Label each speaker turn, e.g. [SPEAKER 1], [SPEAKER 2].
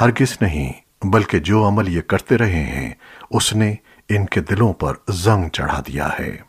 [SPEAKER 1] ہرگز نہیں، بلکہ جو عمل یہ کرتے رہے ہیں، اس نے ان کے دلوں پر زنگ چڑھا دیا ہے۔